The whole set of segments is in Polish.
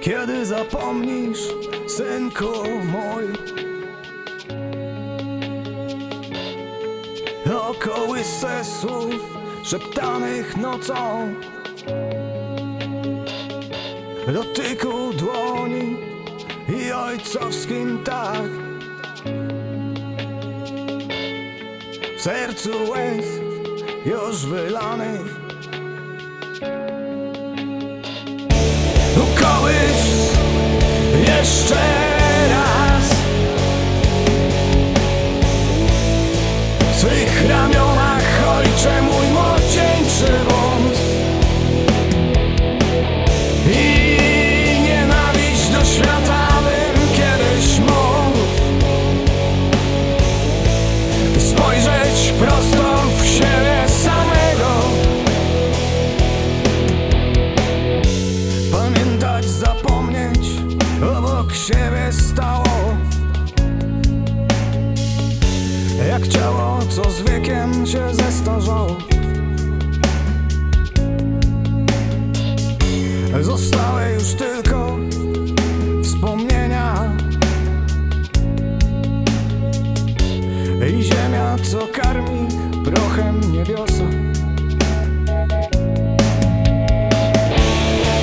Kiedy zapomnisz, synku mój? O kołysce słów szeptanych nocą. Dotyku dłoni i ojcowskim tak. W sercu łez już wylanych Ukołysz jeszcze Obok siebie stało. Jak ciało, co z wiekiem się zestarzało. Zostały już tylko wspomnienia. I ziemia, co karmi prochem niebiosa.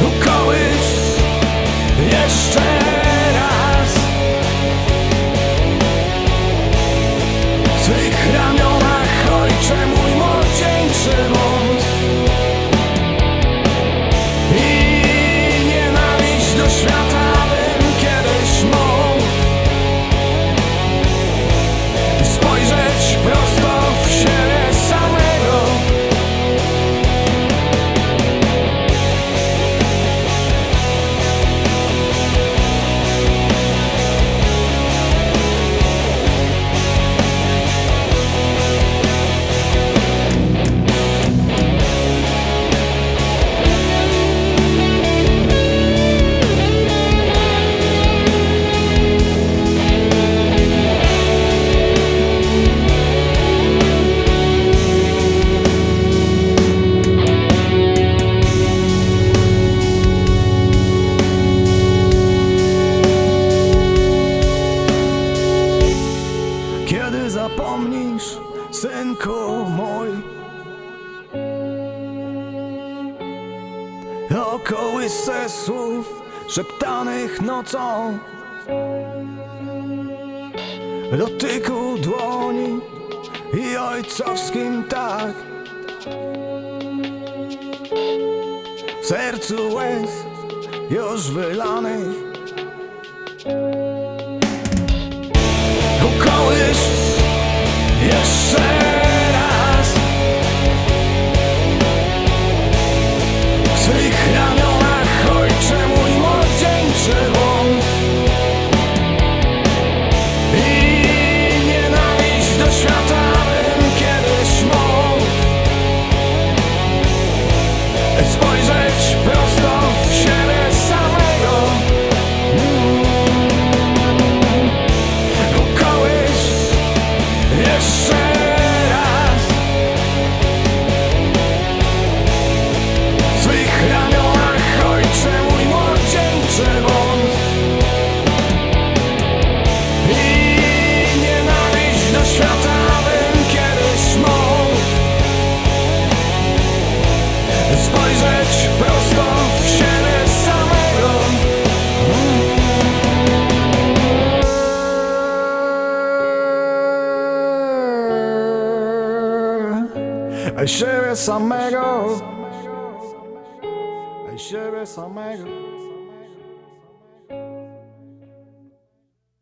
Ukołysz zapomnisz, synku mój. O kołysce szeptanych nocą. Dotyku dłoni i ojcowskim tak. W sercu łez już wylanych this. Siebie samego siebie samego